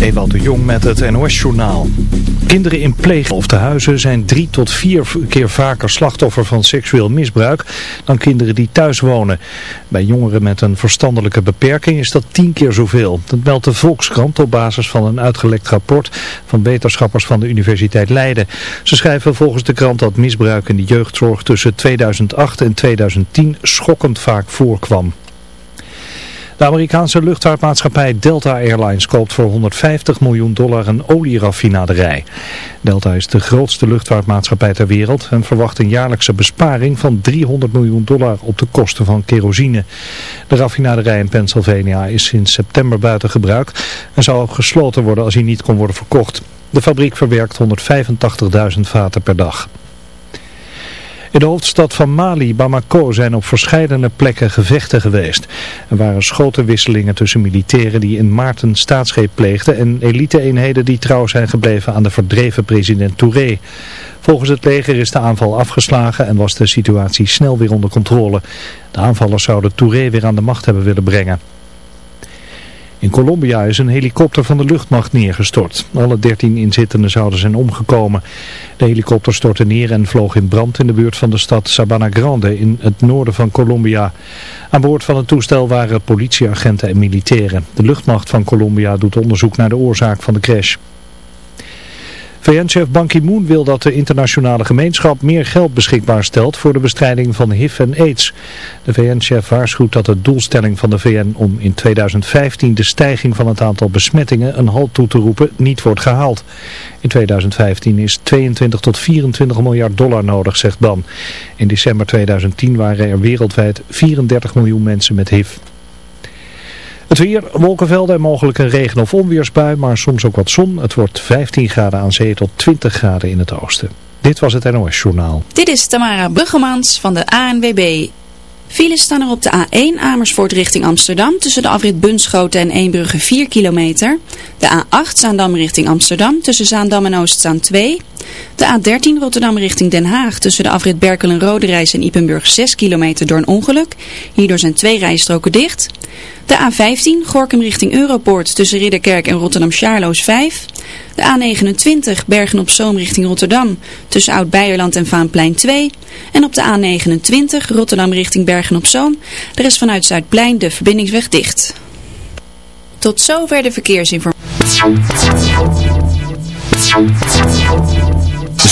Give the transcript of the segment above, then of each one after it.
Ewald de Jong met het NOS-journaal. Kinderen in pleeg- of huizen zijn drie tot vier keer vaker slachtoffer van seksueel misbruik dan kinderen die thuis wonen. Bij jongeren met een verstandelijke beperking is dat tien keer zoveel. Dat meldt de Volkskrant op basis van een uitgelekt rapport van wetenschappers van de Universiteit Leiden. Ze schrijven volgens de krant dat misbruik in de jeugdzorg tussen 2008 en 2010 schokkend vaak voorkwam. De Amerikaanse luchtvaartmaatschappij Delta Airlines koopt voor 150 miljoen dollar een olieraffinaderij. Delta is de grootste luchtvaartmaatschappij ter wereld en verwacht een jaarlijkse besparing van 300 miljoen dollar op de kosten van kerosine. De raffinaderij in Pennsylvania is sinds september buiten gebruik en zou gesloten worden als hij niet kon worden verkocht. De fabriek verwerkt 185.000 vaten per dag. In de hoofdstad van Mali, Bamako, zijn op verschillende plekken gevechten geweest. Er waren schotenwisselingen tussen militairen die in maart een staatsgreep pleegden en elite-eenheden die trouw zijn gebleven aan de verdreven president Touré. Volgens het leger is de aanval afgeslagen en was de situatie snel weer onder controle. De aanvallers zouden Touré weer aan de macht hebben willen brengen. In Colombia is een helikopter van de luchtmacht neergestort. Alle dertien inzittenden zouden zijn omgekomen. De helikopter stortte neer en vloog in brand in de buurt van de stad Sabana Grande in het noorden van Colombia. Aan boord van het toestel waren politieagenten en militairen. De luchtmacht van Colombia doet onderzoek naar de oorzaak van de crash. VN-chef Ban Ki-moon wil dat de internationale gemeenschap meer geld beschikbaar stelt voor de bestrijding van HIV en AIDS. De VN-chef waarschuwt dat de doelstelling van de VN om in 2015 de stijging van het aantal besmettingen een halt toe te roepen niet wordt gehaald. In 2015 is 22 tot 24 miljard dollar nodig, zegt Ban. In december 2010 waren er wereldwijd 34 miljoen mensen met HIV. Het weer, wolkenvelden en mogelijk een regen- of onweersbui, maar soms ook wat zon. Het wordt 15 graden aan zee tot 20 graden in het oosten. Dit was het NOS Journaal. Dit is Tamara Bruggemans van de ANWB. Files staan er op de A1 Amersfoort richting Amsterdam tussen de afrit Bunschoten en Eembrugge 4 kilometer. De A8 Zaandam richting Amsterdam tussen Zaandam en Oostzaan 2. De A13 Rotterdam richting Den Haag tussen de afrit Berkel en Roderijs en Ipenburg 6 kilometer door een ongeluk. Hierdoor zijn twee rijstroken dicht. De A15 Gorkum richting Europoort tussen Ridderkerk en Rotterdam-Charloes 5. De A29 Bergen-op-Zoom richting Rotterdam tussen Oud-Beierland en Vaanplein 2. En op de A29 Rotterdam richting Bergen-op-Zoom. Er is vanuit Zuidplein de verbindingsweg dicht. Tot zover de verkeersinformatie.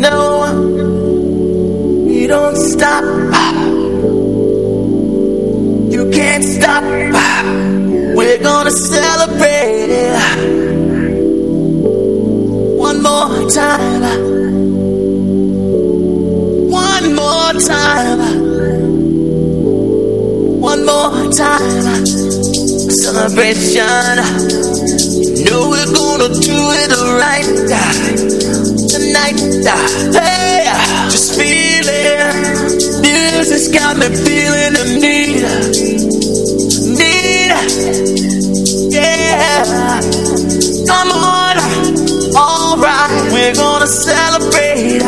No, don't stop. You can't stop. We're gonna celebrate one more time. One more time. One more time. Celebration. Know we're gonna do it right tonight. Hey, just feel it. Music's got me feeling the need, need. Yeah, come on, alright. We're gonna celebrate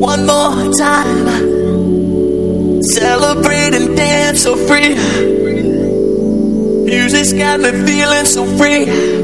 one more time. Celebrate and dance so free. Music's got me feeling so free.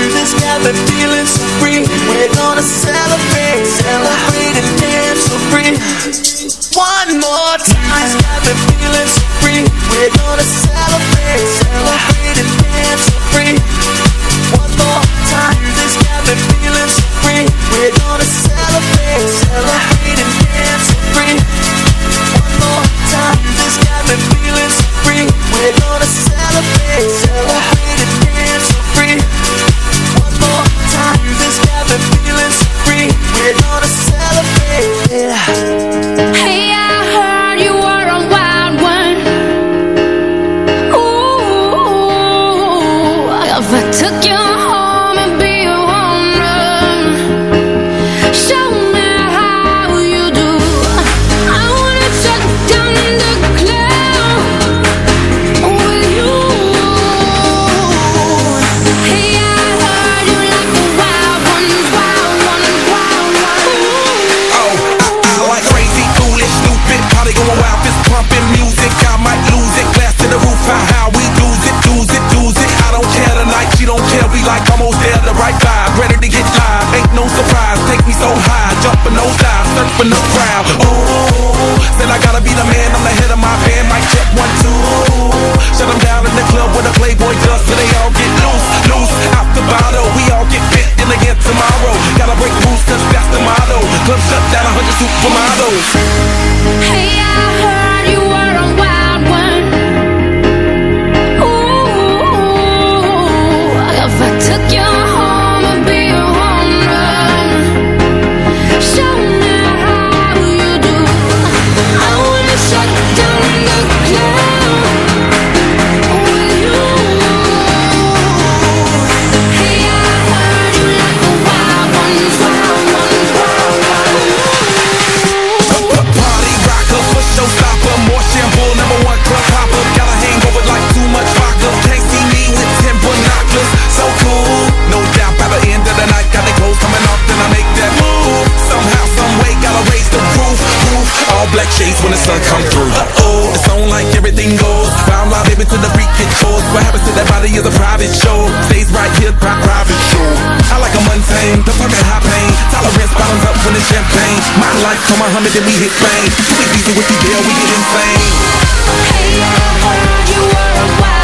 Got me feeling so free. We're gonna celebrate, celebrate and dance so free. One more time. Got me feeling so free. We're gonna celebrate, celebrate and dance so free. One more time. Got me feeling so free. We're gonna celebrate, celebrate and dance so free. days when the sun come through. Uh-oh, it's on like everything goes. Found my baby, to the freak it shows. What happens to that body is a private show. Stays right here, pri private show. I like a mundane, don't talk high pain. Tolerance bottoms up when it's champagne. My life, come on, Muhammad, then we hit fame. Too easy with you, girl, we get insane. Hey, I heard you were a wild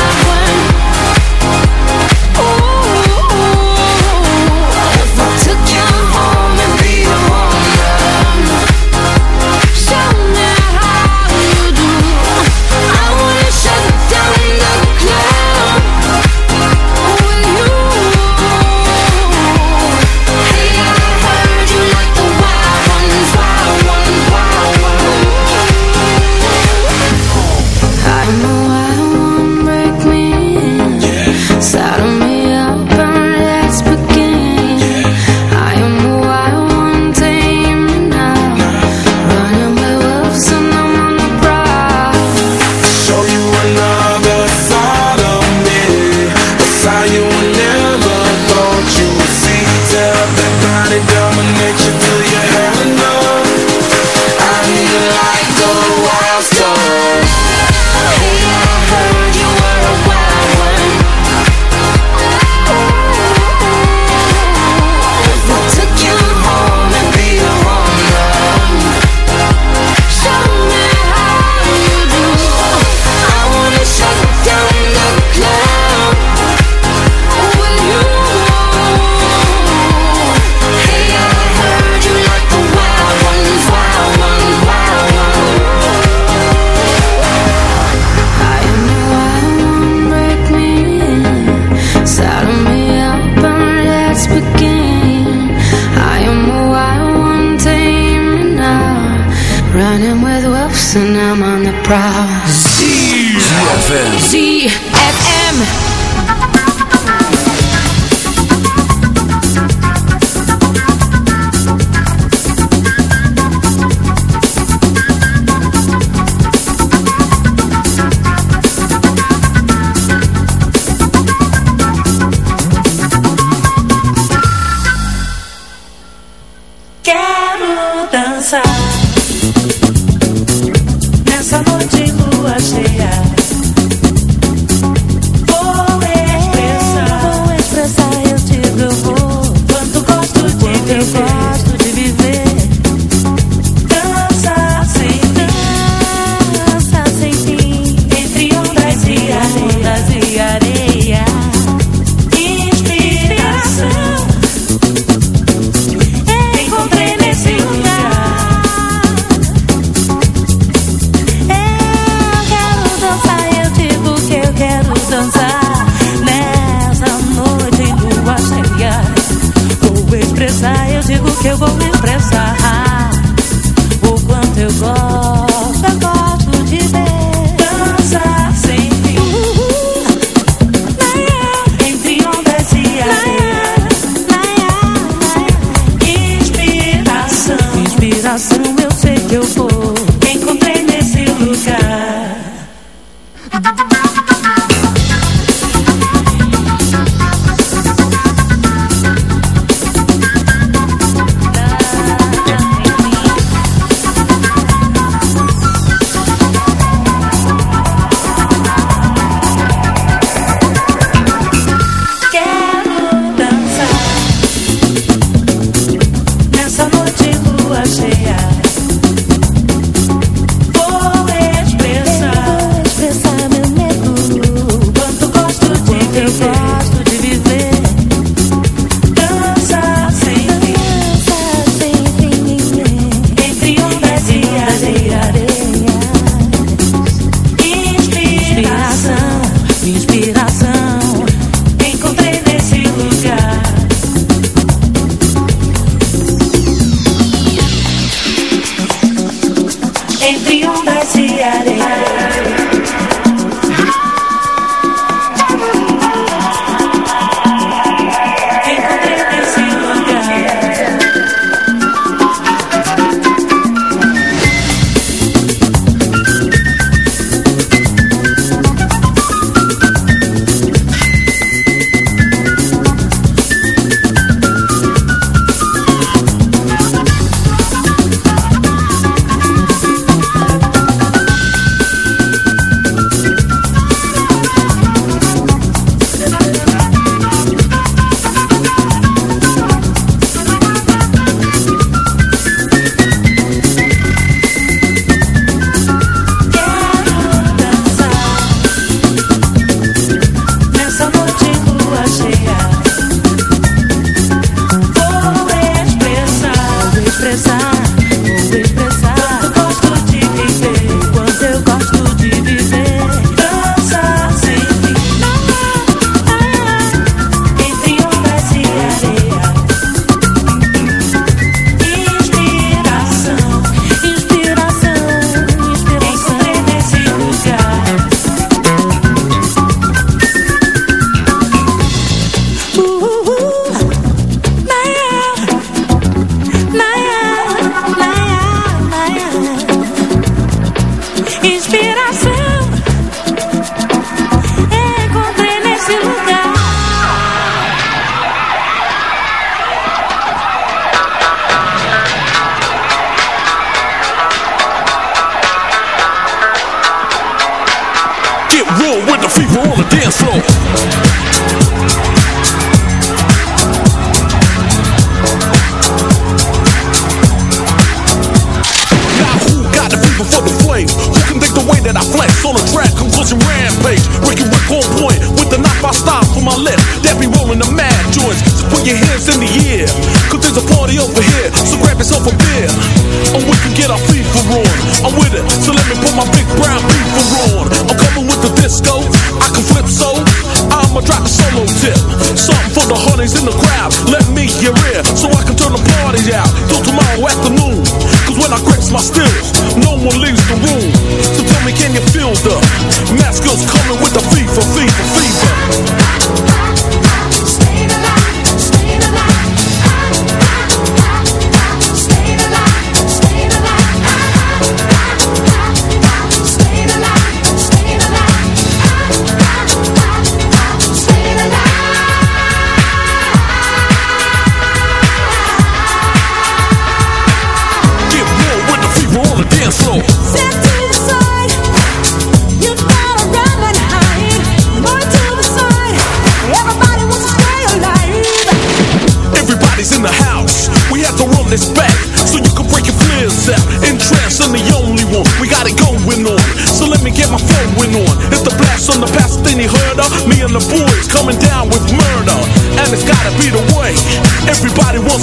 proud.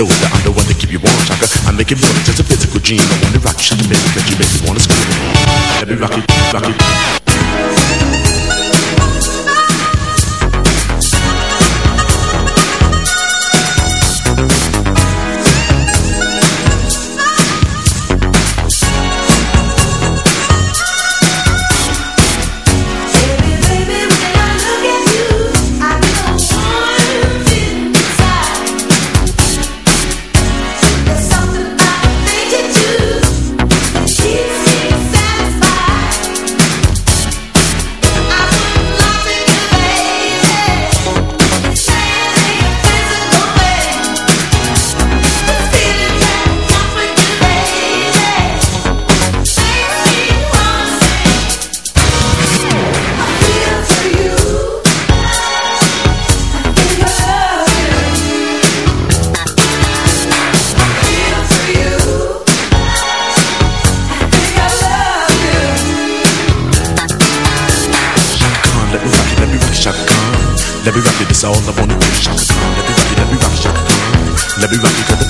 knows that I'm the one that keep you warm, chaka. I make it feel just a physical dream. I wanna rock you, shaka, baby, cause you make me wanna scream. Let me rock it, rock it. Let me rock it, it's all up on the. Let me rock it, let me rock let me rock it,